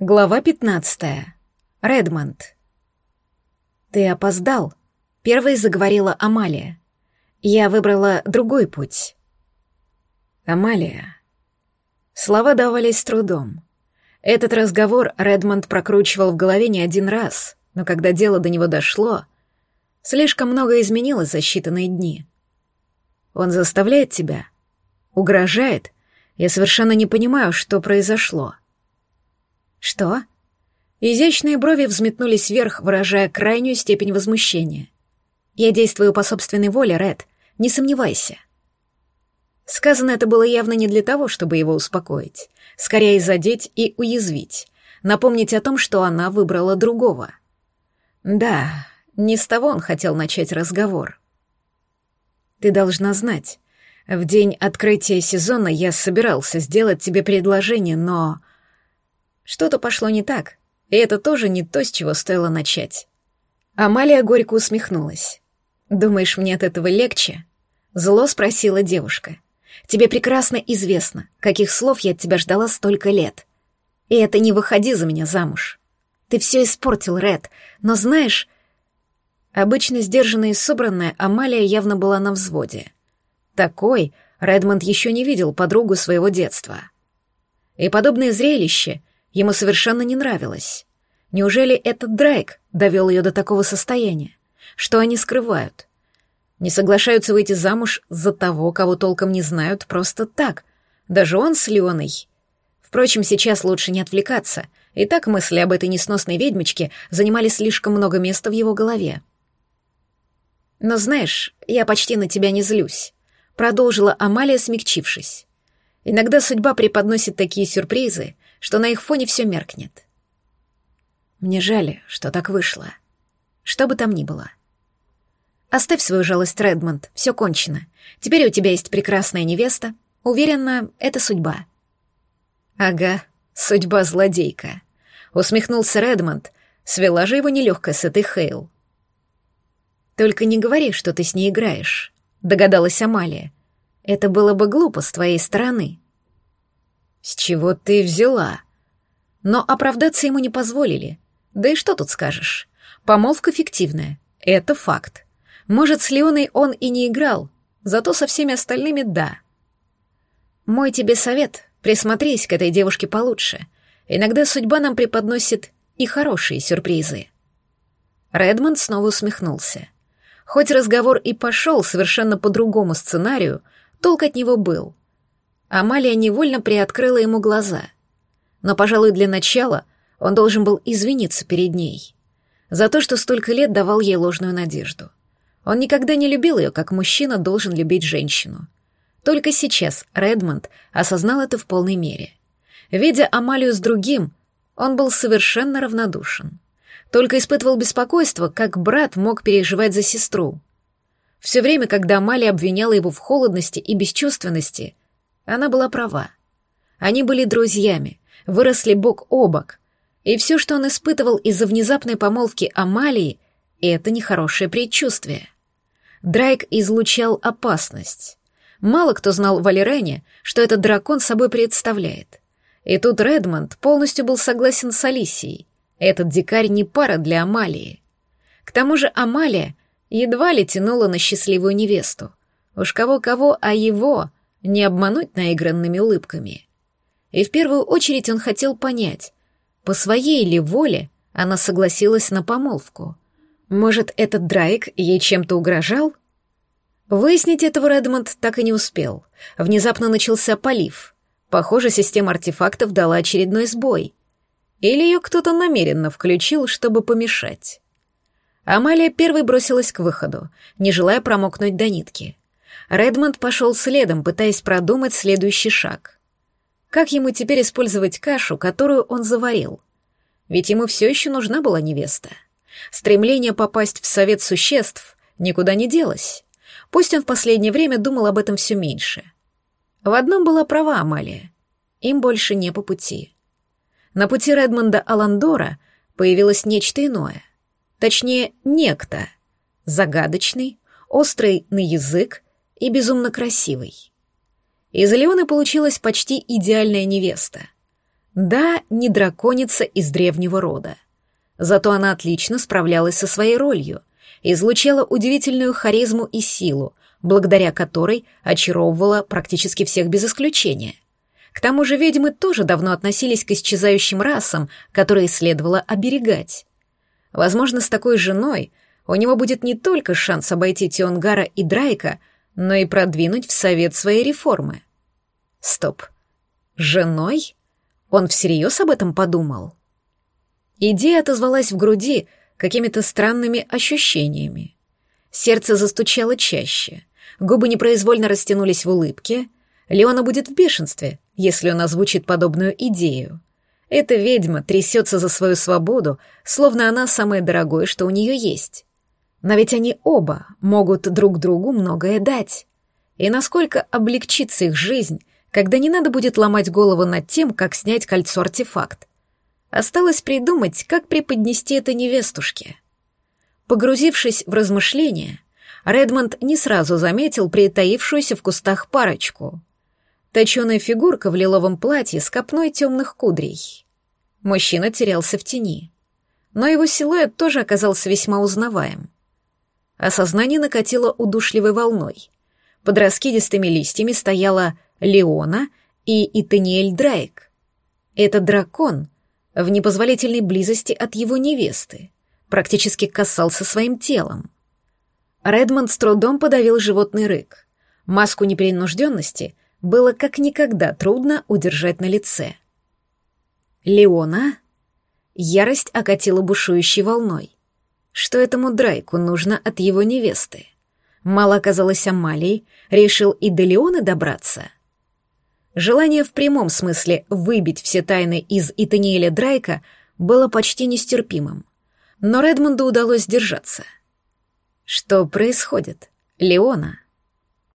Глава 15. Редмонд. «Ты опоздал», — первой заговорила Амалия. «Я выбрала другой путь». «Амалия». Слова давались с трудом. Этот разговор Редмонд прокручивал в голове не один раз, но когда дело до него дошло, слишком много изменилось за считанные дни. Он заставляет тебя, угрожает. Я совершенно не понимаю, что произошло. «Что?» Изящные брови взметнулись вверх, выражая крайнюю степень возмущения. «Я действую по собственной воле, Ред. Не сомневайся». Сказано это было явно не для того, чтобы его успокоить. Скорее задеть и уязвить. Напомнить о том, что она выбрала другого. Да, не с того он хотел начать разговор. «Ты должна знать. В день открытия сезона я собирался сделать тебе предложение, но...» Что-то пошло не так, и это тоже не то, с чего стоило начать. Амалия горько усмехнулась. «Думаешь, мне от этого легче?» Зло спросила девушка. «Тебе прекрасно известно, каких слов я от тебя ждала столько лет. И это не выходи за меня замуж. Ты все испортил, Ред, но знаешь...» Обычно сдержанная и собранная, Амалия явно была на взводе. Такой Редмонд еще не видел подругу своего детства. И подобное зрелище ему совершенно не нравилось. Неужели этот Драйк довел ее до такого состояния? Что они скрывают? Не соглашаются выйти замуж за того, кого толком не знают, просто так. Даже он с Леоной. Впрочем, сейчас лучше не отвлекаться. И так мысли об этой несносной ведьмочке занимали слишком много места в его голове. «Но знаешь, я почти на тебя не злюсь», — продолжила Амалия, смягчившись. «Иногда судьба преподносит такие сюрпризы, что на их фоне все меркнет. Мне жаль, что так вышло. Что бы там ни было. Оставь свою жалость, Редмонд, все кончено. Теперь у тебя есть прекрасная невеста. Уверена, это судьба. Ага, судьба злодейка. Усмехнулся Редмонд, свела же его нелегкая с этой Хейл. Только не говори, что ты с ней играешь, догадалась Амалия. Это было бы глупо с твоей стороны. «С чего ты взяла?» Но оправдаться ему не позволили. Да и что тут скажешь? Помолвка фиктивная. Это факт. Может, с Леоной он и не играл, зато со всеми остальными — да. Мой тебе совет — присмотрись к этой девушке получше. Иногда судьба нам преподносит и хорошие сюрпризы. Редмонд снова усмехнулся. Хоть разговор и пошел совершенно по другому сценарию, толк от него был. Амалия невольно приоткрыла ему глаза. Но, пожалуй, для начала он должен был извиниться перед ней. За то, что столько лет давал ей ложную надежду. Он никогда не любил ее, как мужчина должен любить женщину. Только сейчас Редмонд осознал это в полной мере. Видя Амалию с другим, он был совершенно равнодушен. Только испытывал беспокойство, как брат мог переживать за сестру. Все время, когда Амалия обвиняла его в холодности и бесчувственности, она была права. Они были друзьями, выросли бок о бок, и все, что он испытывал из-за внезапной помолвки Амалии, это нехорошее предчувствие. Драйк излучал опасность. Мало кто знал в Алирене, что этот дракон собой представляет. И тут Редмонд полностью был согласен с Алисией. Этот дикарь не пара для Амалии. К тому же Амалия едва ли тянула на счастливую невесту. Уж кого-кого, а его не обмануть наигранными улыбками. И в первую очередь он хотел понять, по своей ли воле она согласилась на помолвку. Может, этот Драйк ей чем-то угрожал? Выяснить этого Редмонд так и не успел. Внезапно начался полив. Похоже, система артефактов дала очередной сбой. Или ее кто-то намеренно включил, чтобы помешать. Амалия первой бросилась к выходу, не желая промокнуть до нитки. Редмонд пошел следом, пытаясь продумать следующий шаг. Как ему теперь использовать кашу, которую он заварил? Ведь ему все еще нужна была невеста. Стремление попасть в совет существ никуда не делось. Пусть он в последнее время думал об этом все меньше. В одном была права Амалия. Им больше не по пути. На пути Редмонда Аландора появилось нечто иное. Точнее, некто. Загадочный, острый на язык и безумно красивой. Из Леоны получилась почти идеальная невеста. Да, не драконица из древнего рода. Зато она отлично справлялась со своей ролью, излучала удивительную харизму и силу, благодаря которой очаровывала практически всех без исключения. К тому же ведьмы тоже давно относились к исчезающим расам, которые следовало оберегать. Возможно, с такой женой у него будет не только шанс обойти Тионгара и Драйка, но и продвинуть в совет свои реформы. Стоп. Женой? Он всерьез об этом подумал? Идея отозвалась в груди какими-то странными ощущениями. Сердце застучало чаще, губы непроизвольно растянулись в улыбке. Леона будет в бешенстве, если он озвучит подобную идею. Эта ведьма трясется за свою свободу, словно она самое дорогое, что у нее есть. Но ведь они оба могут друг другу многое дать. И насколько облегчится их жизнь, когда не надо будет ломать голову над тем, как снять кольцо-артефакт. Осталось придумать, как преподнести это невестушке. Погрузившись в размышления, Редмонд не сразу заметил притаившуюся в кустах парочку. Точеная фигурка в лиловом платье с копной темных кудрей. Мужчина терялся в тени. Но его силуэт тоже оказался весьма узнаваем. Осознание накатило удушливой волной. Под раскидистыми листьями стояла Леона и Итаниэль Драйк. Этот дракон в непозволительной близости от его невесты практически касался своим телом. Редмонд с трудом подавил животный рык. Маску непринужденности было как никогда трудно удержать на лице. Леона? Ярость окатила бушующей волной. Что этому Драйку нужно от его невесты? Мало оказалось Амалии, решил и до Леоны добраться. Желание в прямом смысле выбить все тайны из Итаниэля Драйка было почти нестерпимым. Но Редмонду удалось сдержаться. Что происходит, Леона?